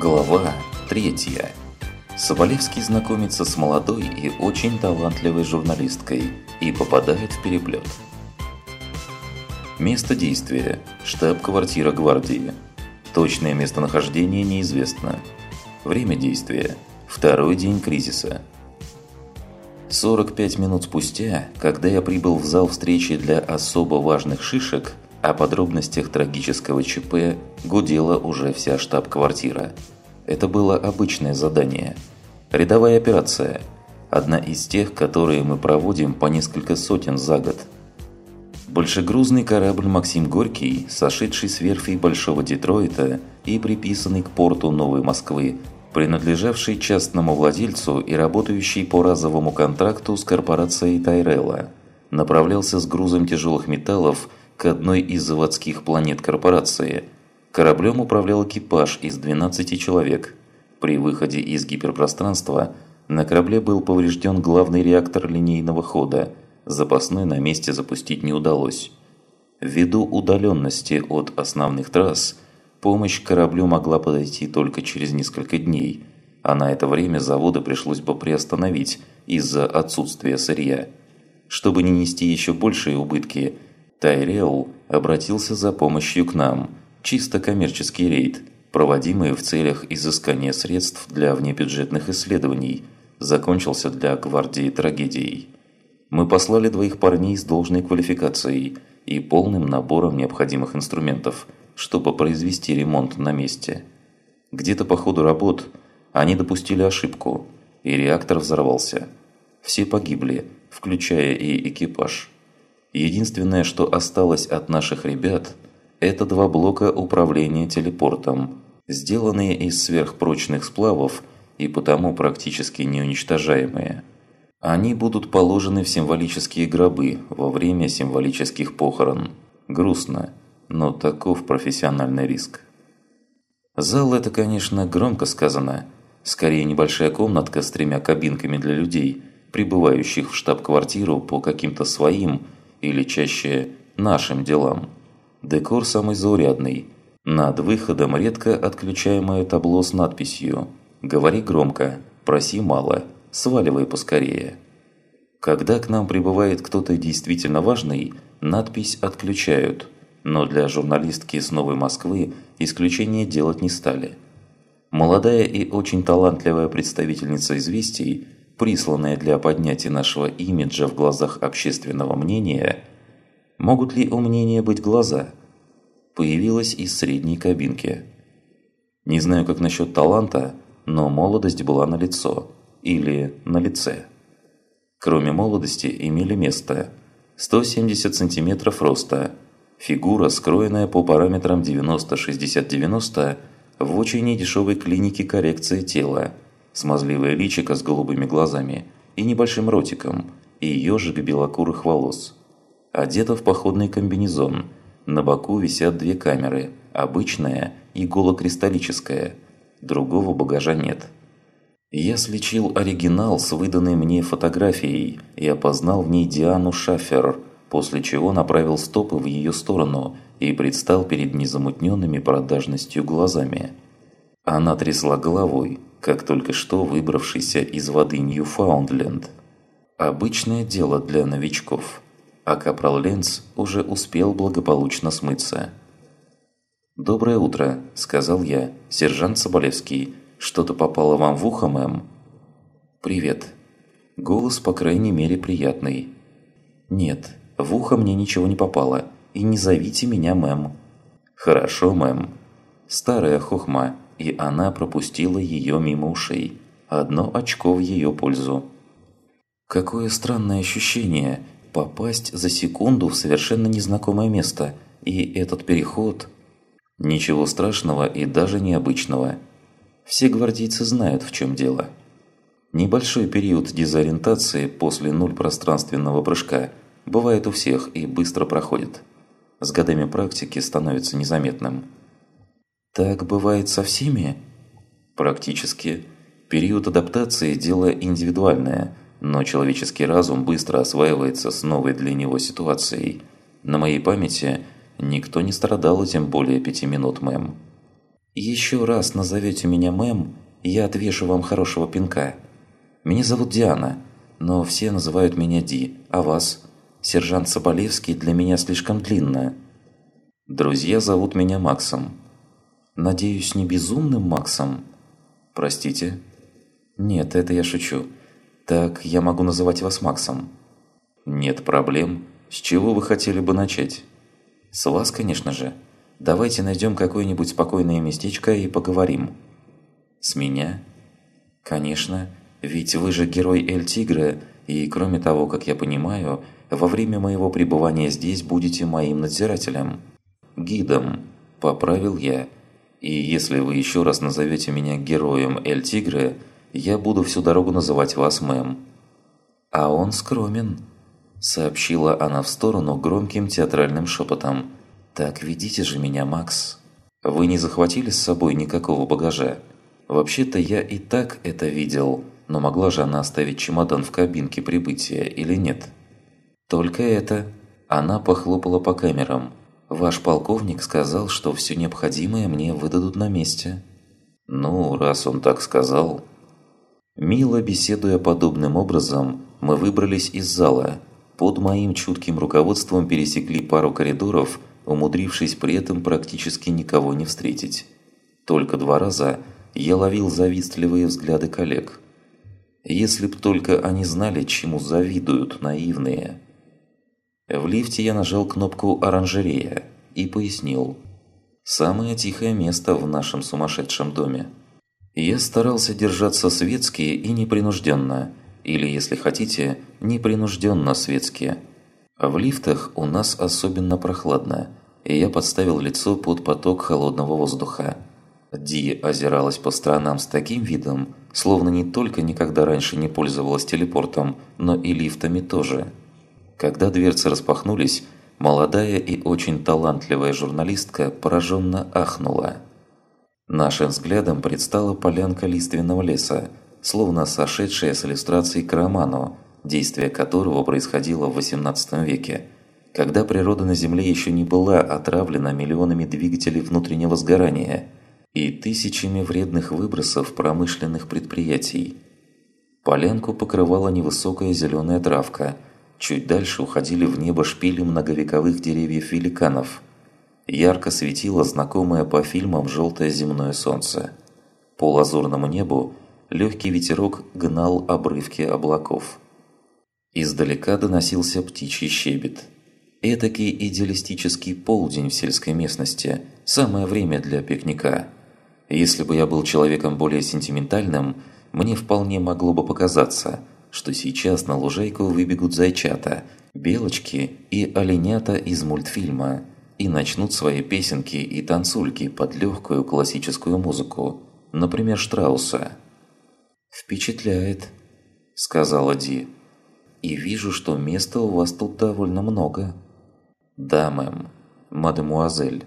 Глава третья. Соболевский знакомится с молодой и очень талантливой журналисткой и попадает в переплет. Место действия – штаб-квартира гвардии. Точное местонахождение неизвестно. Время действия – второй день кризиса. 45 минут спустя, когда я прибыл в зал встречи для особо важных шишек – о подробностях трагического ЧП гудела уже вся штаб-квартира. Это было обычное задание. Рядовая операция. Одна из тех, которые мы проводим по несколько сотен за год. Большегрузный корабль «Максим Горький», сошедший с верфи Большого Детройта и приписанный к порту Новой Москвы, принадлежавший частному владельцу и работающий по разовому контракту с корпорацией Тайрелла, направлялся с грузом тяжелых металлов к одной из заводских планет корпорации. Кораблем управлял экипаж из 12 человек. При выходе из гиперпространства на корабле был поврежден главный реактор линейного хода. Запасной на месте запустить не удалось. Ввиду удаленности от основных трасс, помощь кораблю могла подойти только через несколько дней, а на это время заводы пришлось бы приостановить из-за отсутствия сырья. Чтобы не нести еще большие убытки – Тайреул обратился за помощью к нам, чисто коммерческий рейд, проводимый в целях изыскания средств для внебюджетных исследований, закончился для гвардии трагедией. Мы послали двоих парней с должной квалификацией и полным набором необходимых инструментов, чтобы произвести ремонт на месте. Где-то по ходу работ они допустили ошибку, и реактор взорвался. Все погибли, включая и экипаж. Единственное, что осталось от наших ребят, это два блока управления телепортом, сделанные из сверхпрочных сплавов и потому практически неуничтожаемые. Они будут положены в символические гробы во время символических похорон. Грустно, но таков профессиональный риск. Зал это, конечно, громко сказано. Скорее небольшая комнатка с тремя кабинками для людей, прибывающих в штаб-квартиру по каким-то своим, или чаще нашим делам. Декор самый заурядный. Над выходом редко отключаемое табло с надписью «Говори громко, проси мало, сваливай поскорее». Когда к нам прибывает кто-то действительно важный, надпись отключают, но для журналистки с Новой Москвы исключение делать не стали. Молодая и очень талантливая представительница «Известий» присланное для поднятия нашего имиджа в глазах общественного мнения, могут ли у мнения быть глаза, появилась из средней кабинки. Не знаю, как насчет таланта, но молодость была на лицо или на лице. Кроме молодости имели место 170 сантиметров роста, фигура, скроенная по параметрам 90-60-90 в очень недешевой клинике коррекции тела – смазливое личико с голубыми глазами и небольшим ротиком, и ежик белокурых волос. Одета в походный комбинезон. На боку висят две камеры, обычная и голокристаллическая. Другого багажа нет. Я слечил оригинал с выданной мне фотографией и опознал в ней Диану Шафер, после чего направил стопы в ее сторону и предстал перед незамутненными продажностью глазами. Она трясла головой, как только что выбравшийся из воды Ньюфаундленд. Обычное дело для новичков, а Капрал Ленц уже успел благополучно смыться. «Доброе утро», – сказал я. «Сержант Соболевский, что-то попало вам в ухо, мэм?» «Привет». Голос, по крайней мере, приятный. «Нет, в ухо мне ничего не попало, и не зовите меня мэм». «Хорошо, мэм». Старая хохма – и она пропустила ее мимо ушей. Одно очко в ее пользу. Какое странное ощущение попасть за секунду в совершенно незнакомое место, и этот переход... Ничего страшного и даже необычного. Все гвардейцы знают, в чем дело. Небольшой период дезориентации после нуль пространственного прыжка бывает у всех и быстро проходит. С годами практики становится незаметным. Так бывает со всеми? Практически. Период адаптации – дело индивидуальное, но человеческий разум быстро осваивается с новой для него ситуацией. На моей памяти никто не страдал этим более пяти минут, мэм. Еще раз назовете меня мэм, я отвешу вам хорошего пинка. Меня зовут Диана, но все называют меня Ди, а вас? Сержант Соболевский для меня слишком длинно. Друзья зовут меня Максом. Надеюсь, не безумным Максом? Простите? Нет, это я шучу. Так я могу называть вас Максом. Нет проблем. С чего вы хотели бы начать? С вас, конечно же. Давайте найдем какое-нибудь спокойное местечко и поговорим. С меня? Конечно, ведь вы же герой Эль Тигра, и кроме того, как я понимаю, во время моего пребывания здесь будете моим надзирателем. Гидом, поправил я. И если вы еще раз назовете меня героем Эль Тигра, я буду всю дорогу называть вас мэм. А он скромен, сообщила она в сторону громким театральным шепотом. «Так ведите же меня, Макс. Вы не захватили с собой никакого багажа? Вообще-то я и так это видел, но могла же она оставить чемодан в кабинке прибытия или нет?» «Только это...» Она похлопала по камерам. «Ваш полковник сказал, что все необходимое мне выдадут на месте». «Ну, раз он так сказал...» Мило беседуя подобным образом, мы выбрались из зала. Под моим чутким руководством пересекли пару коридоров умудрившись при этом практически никого не встретить. Только два раза я ловил завистливые взгляды коллег. Если б только они знали, чему завидуют наивные. В лифте я нажал кнопку «Оранжерея» и пояснил. Самое тихое место в нашем сумасшедшем доме. Я старался держаться светски и непринужденно, или, если хотите, непринужденно светски. В лифтах у нас особенно прохладно, и я подставил лицо под поток холодного воздуха. Ди озиралась по сторонам с таким видом, словно не только никогда раньше не пользовалась телепортом, но и лифтами тоже. Когда дверцы распахнулись, молодая и очень талантливая журналистка пораженно ахнула. Нашим взглядом предстала полянка лиственного леса, словно сошедшая с иллюстрацией к роману, действие которого происходило в XVIII веке – когда природа на Земле еще не была отравлена миллионами двигателей внутреннего сгорания и тысячами вредных выбросов промышленных предприятий. Полянку покрывала невысокая зеленая травка, чуть дальше уходили в небо шпили многовековых деревьев-великанов. Ярко светило знакомое по фильмам желтое земное солнце. По лазурному небу легкий ветерок гнал обрывки облаков. Издалека доносился птичий щебет – Этакий идеалистический полдень в сельской местности – самое время для пикника. Если бы я был человеком более сентиментальным, мне вполне могло бы показаться, что сейчас на лужайку выбегут зайчата, белочки и оленята из мультфильма и начнут свои песенки и танцульки под легкую классическую музыку, например, Штрауса. «Впечатляет», – сказала Ди. «И вижу, что места у вас тут довольно много». «Да, мэм, мадемуазель».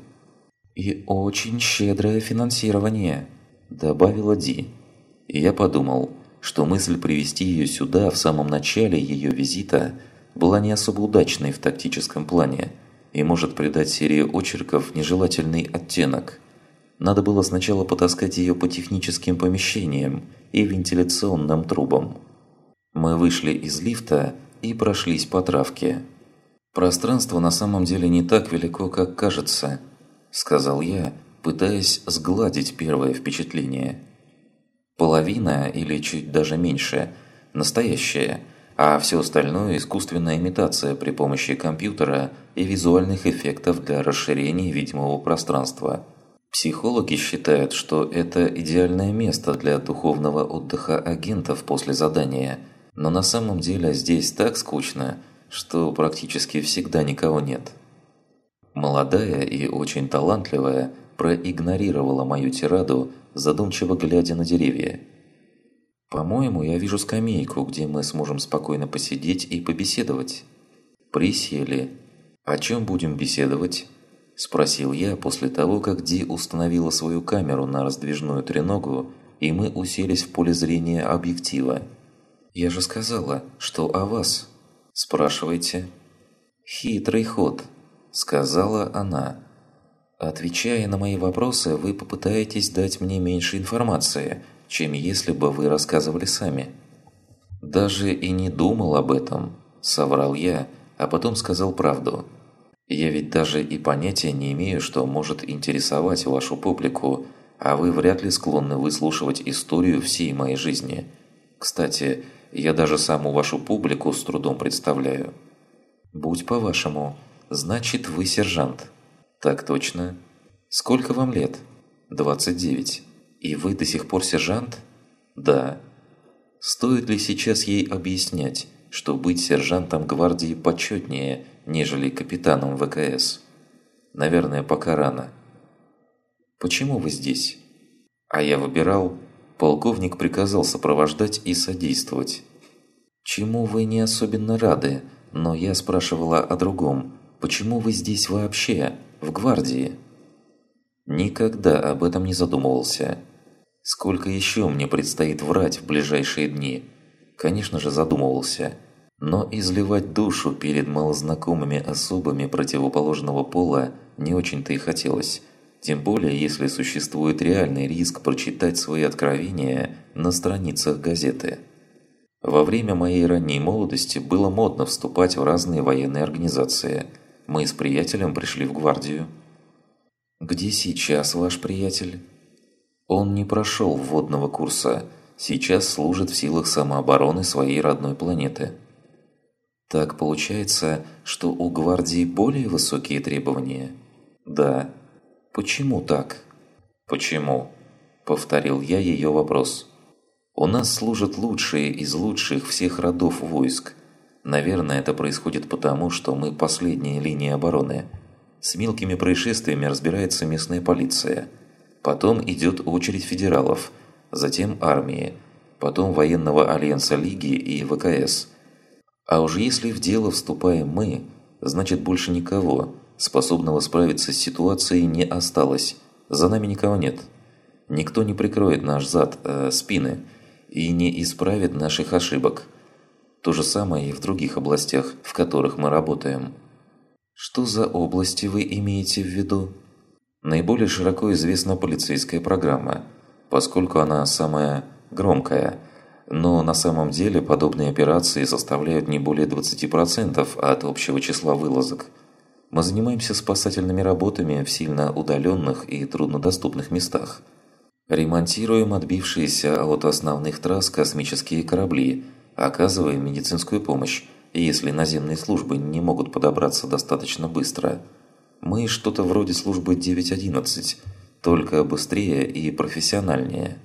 «И очень щедрое финансирование», – добавила Ди. И я подумал, что мысль привести ее сюда в самом начале ее визита была не особо удачной в тактическом плане и может придать серии очерков нежелательный оттенок. Надо было сначала потаскать ее по техническим помещениям и вентиляционным трубам. Мы вышли из лифта и прошлись по травке. «Пространство на самом деле не так велико, как кажется», – сказал я, пытаясь сгладить первое впечатление. «Половина или чуть даже меньше – настоящее, а все остальное – искусственная имитация при помощи компьютера и визуальных эффектов для расширения видимого пространства». Психологи считают, что это идеальное место для духовного отдыха агентов после задания, но на самом деле здесь так скучно – что практически всегда никого нет. Молодая и очень талантливая проигнорировала мою тираду, задумчиво глядя на деревья. «По-моему, я вижу скамейку, где мы сможем спокойно посидеть и побеседовать». «Присели. О чем будем беседовать?» – спросил я после того, как Ди установила свою камеру на раздвижную треногу, и мы уселись в поле зрения объектива. «Я же сказала, что о вас», «Спрашивайте». «Хитрый ход», – сказала она. Отвечая на мои вопросы, вы попытаетесь дать мне меньше информации, чем если бы вы рассказывали сами. Даже и не думал об этом, соврал я, а потом сказал правду. Я ведь даже и понятия не имею, что может интересовать вашу публику, а вы вряд ли склонны выслушивать историю всей моей жизни. Кстати, я даже саму вашу публику с трудом представляю. Будь по-вашему, значит вы сержант. «Так точно. Сколько вам лет?» «29. И вы до сих пор сержант?» «Да». Стоит ли сейчас ей объяснять, что быть сержантом гвардии почетнее, нежели капитаном ВКС? Наверное, пока рано. «Почему вы здесь?» А я выбирал. Полковник приказал сопровождать и содействовать. «Чему вы не особенно рады?» Но я спрашивала о другом. «Почему вы здесь вообще?» В гвардии. Никогда об этом не задумывался. Сколько еще мне предстоит врать в ближайшие дни? Конечно же задумывался. Но изливать душу перед малознакомыми особами противоположного пола не очень-то и хотелось. Тем более, если существует реальный риск прочитать свои откровения на страницах газеты. Во время моей ранней молодости было модно вступать в разные военные организации – мы с приятелем пришли в гвардию. Где сейчас ваш приятель? Он не прошел вводного курса, сейчас служит в силах самообороны своей родной планеты. Так получается, что у гвардии более высокие требования? Да. Почему так? Почему? Повторил я ее вопрос. У нас служат лучшие из лучших всех родов войск – Наверное, это происходит потому, что мы последняя линия обороны. С мелкими происшествиями разбирается местная полиция. Потом идет очередь федералов, затем армии, потом военного альянса Лиги и ВКС. А уж если в дело вступаем мы, значит больше никого, способного справиться с ситуацией, не осталось. За нами никого нет. Никто не прикроет наш зад, э, спины, и не исправит наших ошибок – то же самое и в других областях, в которых мы работаем. Что за области вы имеете в виду? Наиболее широко известна полицейская программа, поскольку она самая громкая, но на самом деле подобные операции составляют не более 20% от общего числа вылазок. Мы занимаемся спасательными работами в сильно удаленных и труднодоступных местах. Ремонтируем отбившиеся от основных трасс космические корабли – оказываем медицинскую помощь, если наземные службы не могут подобраться достаточно быстро. Мы что-то вроде службы 911, только быстрее и профессиональнее.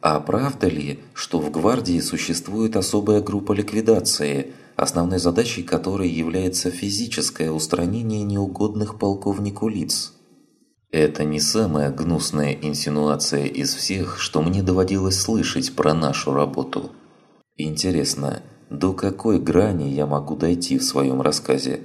А правда ли, что в гвардии существует особая группа ликвидации, основной задачей которой является физическое устранение неугодных полковнику лиц? Это не самая гнусная инсинуация из всех, что мне доводилось слышать про нашу работу. Интересно, до какой грани я могу дойти в своем рассказе?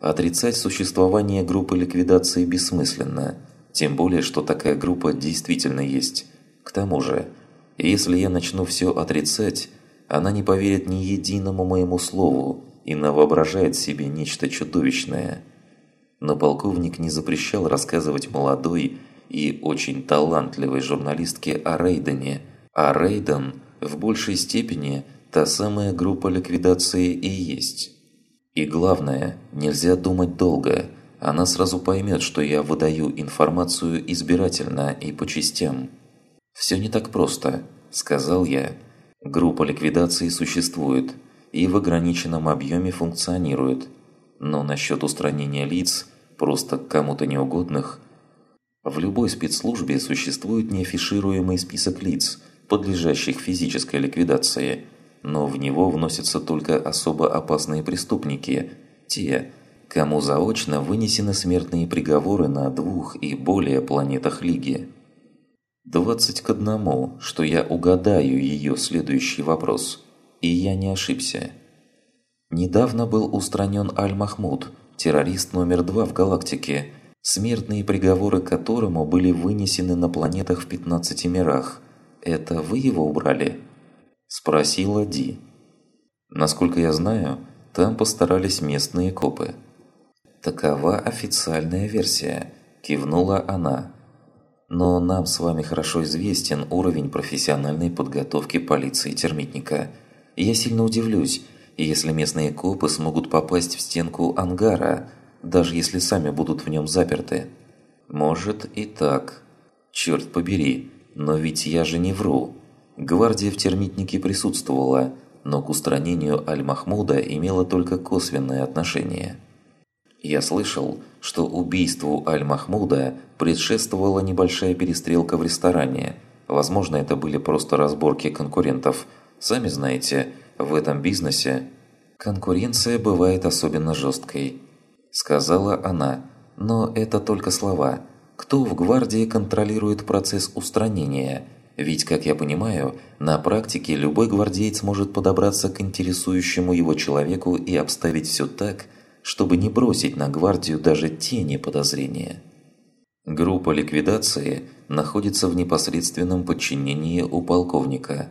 Отрицать существование группы ликвидации бессмысленно, тем более, что такая группа действительно есть. К тому же, если я начну все отрицать, она не поверит ни единому моему слову и навоображает себе нечто чудовищное. Но полковник не запрещал рассказывать молодой и очень талантливой журналистке о Рейдене, а Рейден – в большей степени та самая группа ликвидации и есть. И главное, нельзя думать долго, она сразу поймет, что я выдаю информацию избирательно и по частям. «Все не так просто», – сказал я. «Группа ликвидации существует и в ограниченном объеме функционирует, но насчет устранения лиц, просто кому-то неугодных, в любой спецслужбе существует неафишируемый список лиц – подлежащих физической ликвидации, но в него вносятся только особо опасные преступники, те, кому заочно вынесены смертные приговоры на двух и более планетах Лиги. 20 к одному, что я угадаю ее следующий вопрос, и я не ошибся. Недавно был устранен Аль-Махмуд, террорист номер два в галактике, смертные приговоры которому были вынесены на планетах в 15 мирах – «Это вы его убрали?» – спросила Ди. Насколько я знаю, там постарались местные копы. Такова официальная версия. – кивнула она. «Но нам с вами хорошо известен уровень профессиональной подготовки полиции термитника. Я сильно удивлюсь, если местные копы смогут попасть в стенку ангара, даже если сами будут в нем заперты». «Может и так. Черт побери, но ведь я же не вру. Гвардия в термитнике присутствовала, но к устранению Аль-Махмуда имела только косвенное отношение. Я слышал, что убийству Аль-Махмуда предшествовала небольшая перестрелка в ресторане. Возможно, это были просто разборки конкурентов. Сами знаете, в этом бизнесе конкуренция бывает особенно жесткой. Сказала она, но это только слова. Кто в гвардии контролирует процесс устранения – ведь, как я понимаю, на практике любой гвардеец может подобраться к интересующему его человеку и обставить все так, чтобы не бросить на гвардию даже тени подозрения. Группа ликвидации находится в непосредственном подчинении у полковника.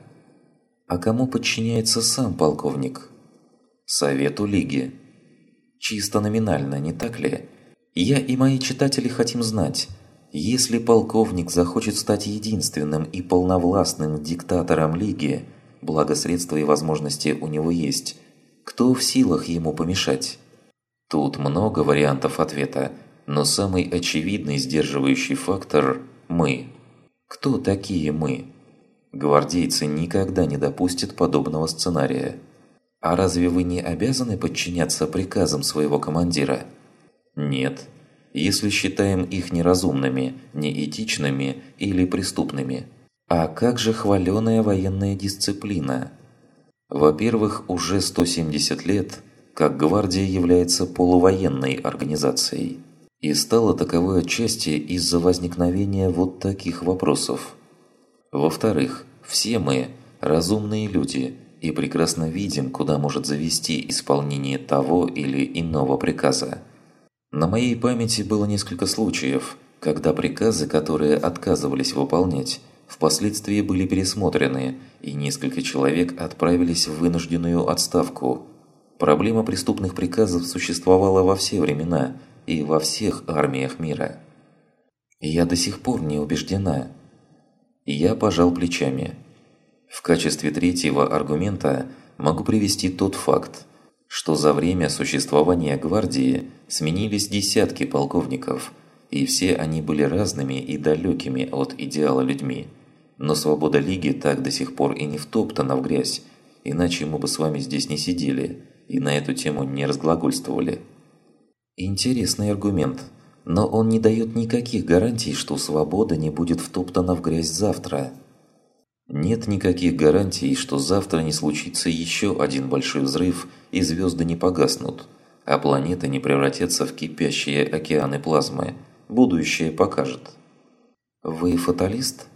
А кому подчиняется сам полковник? Совету Лиги. Чисто номинально, не так ли? Я и мои читатели хотим знать – если полковник захочет стать единственным и полновластным диктатором Лиги, благо средства и возможности у него есть, кто в силах ему помешать? Тут много вариантов ответа, но самый очевидный сдерживающий фактор – мы. Кто такие мы? Гвардейцы никогда не допустят подобного сценария. А разве вы не обязаны подчиняться приказам своего командира? Нет если считаем их неразумными, неэтичными или преступными. А как же хваленая военная дисциплина? Во-первых, уже 170 лет, как гвардия является полувоенной организацией. И стала таковой отчасти из-за возникновения вот таких вопросов. Во-вторых, все мы – разумные люди и прекрасно видим, куда может завести исполнение того или иного приказа. На моей памяти было несколько случаев, когда приказы, которые отказывались выполнять, впоследствии были пересмотрены, и несколько человек отправились в вынужденную отставку. Проблема преступных приказов существовала во все времена и во всех армиях мира. Я до сих пор не убеждена. Я пожал плечами. В качестве третьего аргумента могу привести тот факт, что за время существования гвардии сменились десятки полковников, и все они были разными и далекими от идеала людьми. Но свобода Лиги так до сих пор и не втоптана в грязь, иначе мы бы с вами здесь не сидели и на эту тему не разглагольствовали. Интересный аргумент, но он не дает никаких гарантий, что свобода не будет втоптана в грязь завтра. Нет никаких гарантий, что завтра не случится еще один большой взрыв и звезды не погаснут, а планеты не превратятся в кипящие океаны плазмы. Будущее покажет. Вы фаталист?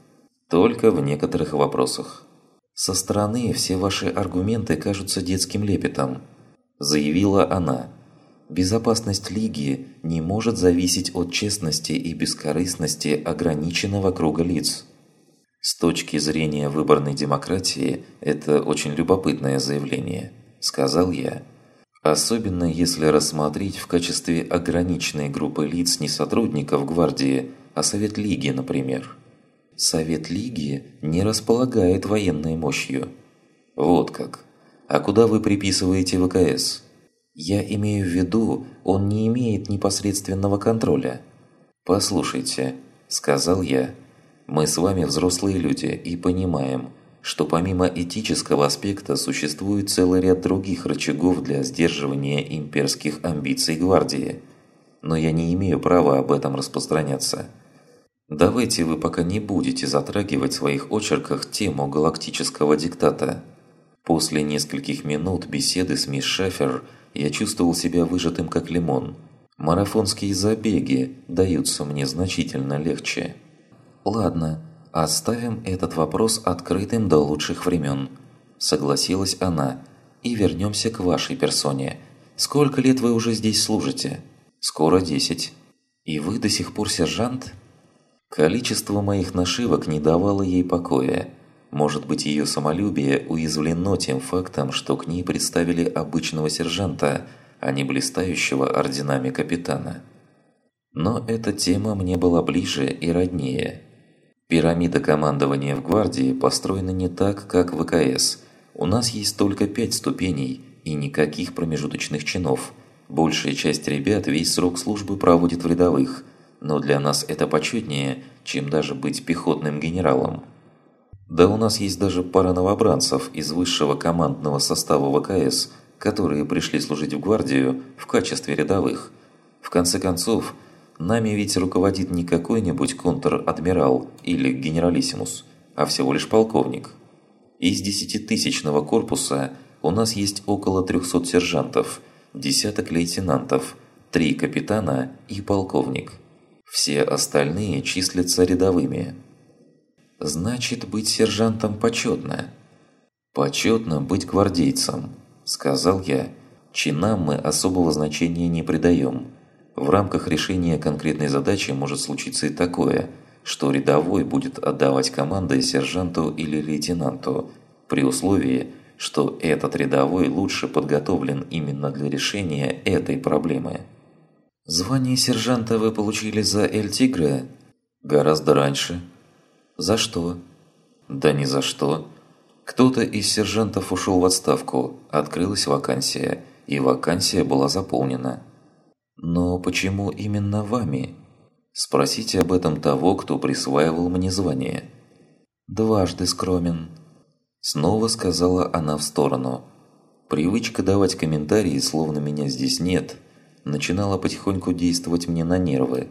Только в некоторых вопросах. Со стороны все ваши аргументы кажутся детским лепетом, заявила она. Безопасность Лиги не может зависеть от честности и бескорыстности ограниченного круга лиц. С точки зрения выборной демократии, это очень любопытное заявление, сказал я. Особенно если рассмотреть в качестве ограниченной группы лиц не сотрудников гвардии, а Совет Лиги, например. Совет Лиги не располагает военной мощью. Вот как. А куда вы приписываете ВКС? Я имею в виду, он не имеет непосредственного контроля. Послушайте, сказал я, мы с вами взрослые люди и понимаем, что помимо этического аспекта существует целый ряд других рычагов для сдерживания имперских амбиций гвардии. Но я не имею права об этом распространяться. Давайте вы пока не будете затрагивать в своих очерках тему галактического диктата. После нескольких минут беседы с мисс Шефер я чувствовал себя выжатым как лимон. Марафонские забеги даются мне значительно легче. «Ладно, оставим этот вопрос открытым до лучших времен», – согласилась она. «И вернемся к вашей персоне. Сколько лет вы уже здесь служите?» «Скоро десять». «И вы до сих пор сержант?» Количество моих нашивок не давало ей покоя. Может быть, ее самолюбие уязвлено тем фактом, что к ней представили обычного сержанта, а не блистающего орденами капитана. Но эта тема мне была ближе и роднее. Пирамида командования в гвардии построена не так, как в ВКС. У нас есть только пять ступеней и никаких промежуточных чинов. Большая часть ребят весь срок службы проводит в рядовых, но для нас это почетнее, чем даже быть пехотным генералом. Да у нас есть даже пара новобранцев из высшего командного состава ВКС, которые пришли служить в гвардию в качестве рядовых. В конце концов, нами ведь руководит не какой-нибудь контр-адмирал или генералиссимус, а всего лишь полковник. Из десятитысячного корпуса у нас есть около 300 сержантов, десяток лейтенантов, три капитана и полковник. Все остальные числятся рядовыми. Значит, быть сержантом почетно. Почетно быть гвардейцем, сказал я. Чинам мы особого значения не придаем. В рамках решения конкретной задачи может случиться и такое, что рядовой будет отдавать команды сержанту или лейтенанту, при условии, что этот рядовой лучше подготовлен именно для решения этой проблемы. Звание сержанта вы получили за Эль-Тигре? Гораздо раньше. За что? Да ни за что. Кто-то из сержантов ушел в отставку, открылась вакансия, и вакансия была заполнена. Но почему именно вами? Спросите об этом того, кто присваивал мне звание. Дважды скромен. Снова сказала она в сторону. Привычка давать комментарии, словно меня здесь нет, начинала потихоньку действовать мне на нервы.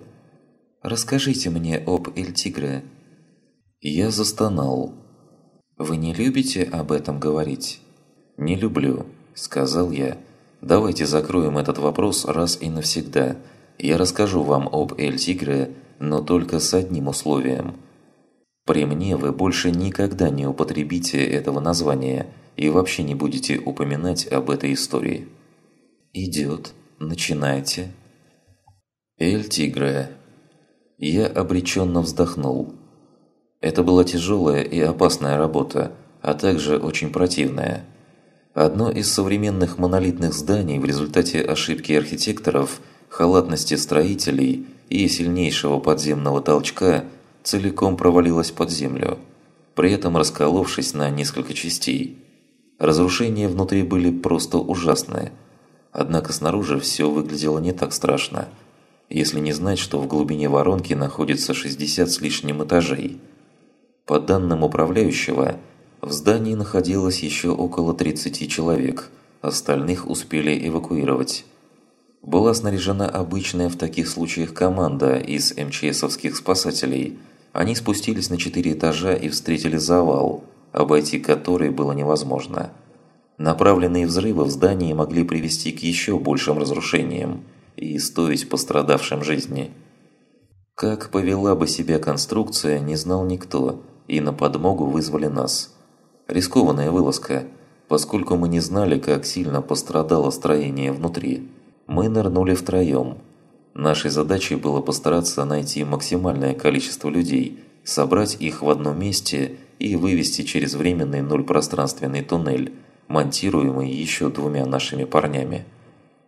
«Расскажите мне об Эль-Тигре», я застонал. «Вы не любите об этом говорить?» «Не люблю», – сказал я. «Давайте закроем этот вопрос раз и навсегда. Я расскажу вам об Эль-Тигре, но только с одним условием. При мне вы больше никогда не употребите этого названия и вообще не будете упоминать об этой истории». «Идет. Начинайте». «Эль-Тигре». Я обреченно вздохнул. Это была тяжелая и опасная работа, а также очень противная. Одно из современных монолитных зданий в результате ошибки архитекторов, халатности строителей и сильнейшего подземного толчка целиком провалилось под землю, при этом расколовшись на несколько частей. Разрушения внутри были просто ужасные, однако снаружи все выглядело не так страшно, если не знать, что в глубине воронки находится 60 с лишним этажей – по данным управляющего, в здании находилось еще около 30 человек, остальных успели эвакуировать. Была снаряжена обычная в таких случаях команда из МЧСовских спасателей. Они спустились на 4 этажа и встретили завал, обойти который было невозможно. Направленные взрывы в здании могли привести к еще большим разрушениям и стоить пострадавшим жизни. Как повела бы себя конструкция, не знал никто – и на подмогу вызвали нас. Рискованная вылазка, поскольку мы не знали, как сильно пострадало строение внутри. Мы нырнули втроем. Нашей задачей было постараться найти максимальное количество людей, собрать их в одном месте и вывести через временный нульпространственный туннель, монтируемый еще двумя нашими парнями.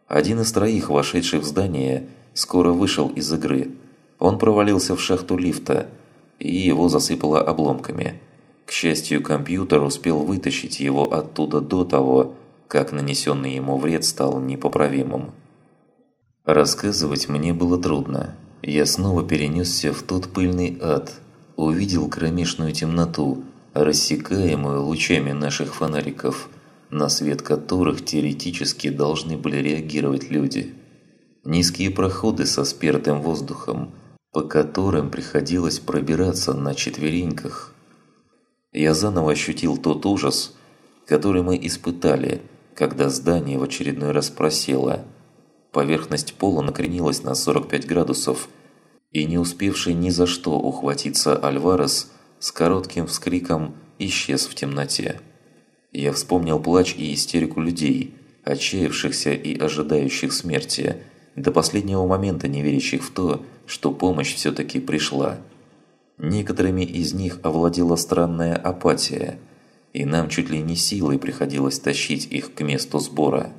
Один из троих, вошедших в здание, скоро вышел из игры. Он провалился в шахту лифта – и его засыпало обломками. К счастью, компьютер успел вытащить его оттуда до того, как нанесенный ему вред стал непоправимым. Рассказывать мне было трудно. Я снова перенесся в тот пыльный ад, увидел кромешную темноту, рассекаемую лучами наших фонариков, на свет которых теоретически должны были реагировать люди. Низкие проходы со спертым воздухом – по которым приходилось пробираться на четвереньках. Я заново ощутил тот ужас, который мы испытали, когда здание в очередной раз просело. Поверхность пола накренилась на 45 градусов, и не успевший ни за что ухватиться Альварес с коротким вскриком исчез в темноте. Я вспомнил плач и истерику людей, отчаявшихся и ожидающих смерти, до последнего момента не верящих в то, что помощь все-таки пришла. Некоторыми из них овладела странная апатия, и нам чуть ли не силой приходилось тащить их к месту сбора.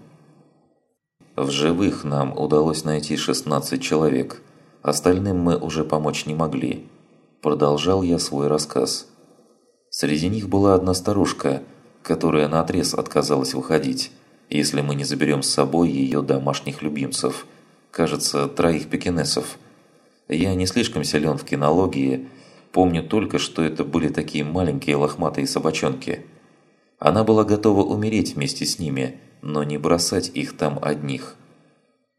В живых нам удалось найти 16 человек, Остальным мы уже помочь не могли. Продолжал я свой рассказ. Среди них была одна старушка, которая наотрез отказалась выходить, если мы не заберем с собой ее домашних любимцев. Кажется, троих пекинесов. Я не слишком силен в кинологии, помню только, что это были такие маленькие лохматые собачонки. Она была готова умереть вместе с ними, но не бросать их там одних –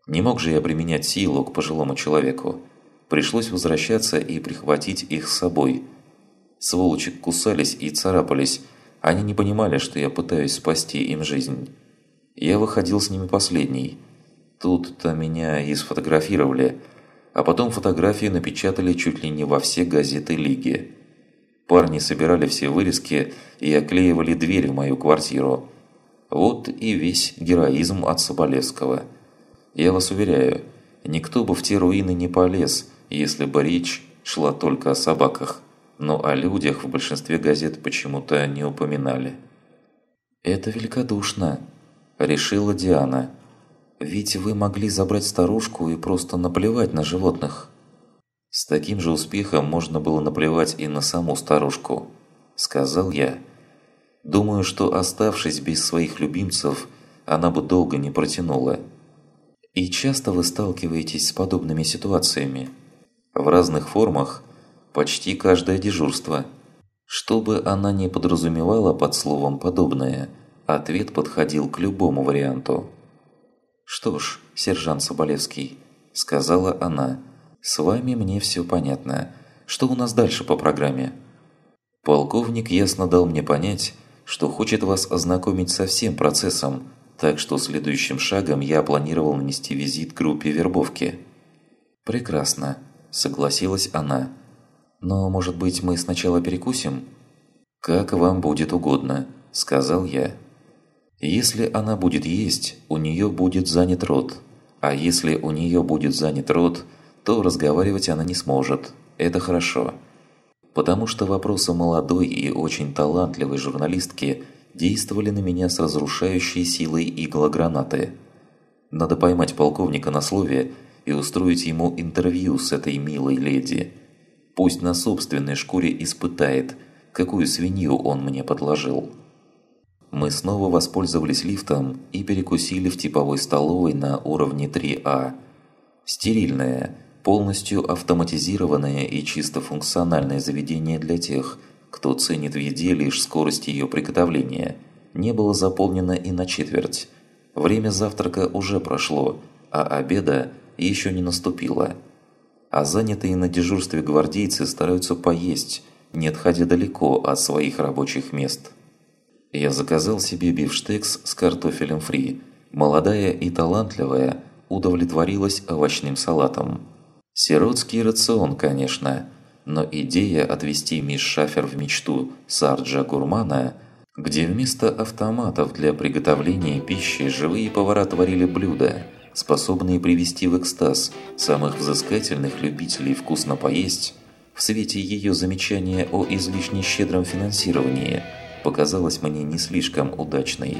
не мог же я применять силу к пожилому человеку. Пришлось возвращаться и прихватить их с собой. Сволочи кусались и царапались. Они не понимали, что я пытаюсь спасти им жизнь. Я выходил с ними последний. Тут-то меня и сфотографировали, а потом фотографии напечатали чуть ли не во все газеты Лиги. Парни собирали все вырезки и оклеивали дверь в мою квартиру. Вот и весь героизм от Соболевского – я вас уверяю, никто бы в те руины не полез, если бы речь шла только о собаках, но о людях в большинстве газет почему-то не упоминали. «Это великодушно», – решила Диана. «Ведь вы могли забрать старушку и просто наплевать на животных». «С таким же успехом можно было наплевать и на саму старушку», – сказал я. «Думаю, что оставшись без своих любимцев, она бы долго не протянула». И часто вы сталкиваетесь с подобными ситуациями. В разных формах, почти каждое дежурство. Что бы она ни подразумевала под словом «подобное», ответ подходил к любому варианту. «Что ж, сержант Соболевский», – сказала она, – «с вами мне все понятно. Что у нас дальше по программе?» Полковник ясно дал мне понять, что хочет вас ознакомить со всем процессом, так что следующим шагом я планировал нанести визит группе вербовки. «Прекрасно», – согласилась она. «Но, может быть, мы сначала перекусим?» «Как вам будет угодно», – сказал я. «Если она будет есть, у нее будет занят рот. А если у нее будет занят рот, то разговаривать она не сможет. Это хорошо. Потому что вопросы молодой и очень талантливой журналистки – действовали на меня с разрушающей силой иглогранаты. Надо поймать полковника на слове и устроить ему интервью с этой милой леди. Пусть на собственной шкуре испытает, какую свинью он мне подложил. Мы снова воспользовались лифтом и перекусили в типовой столовой на уровне 3А. Стерильное, полностью автоматизированное и чисто функциональное заведение для тех, кто ценит в еде лишь скорость ее приготовления, не было заполнено и на четверть. Время завтрака уже прошло, а обеда еще не наступило. А занятые на дежурстве гвардейцы стараются поесть, не отходя далеко от своих рабочих мест. Я заказал себе бифштекс с картофелем фри. Молодая и талантливая удовлетворилась овощным салатом. Сиротский рацион, конечно – но идея отвести мисс Шафер в мечту Сарджа Гурмана, где вместо автоматов для приготовления пищи живые повара творили блюда, способные привести в экстаз самых взыскательных любителей вкусно поесть, в свете ее замечания о излишне щедром финансировании, показалась мне не слишком удачной.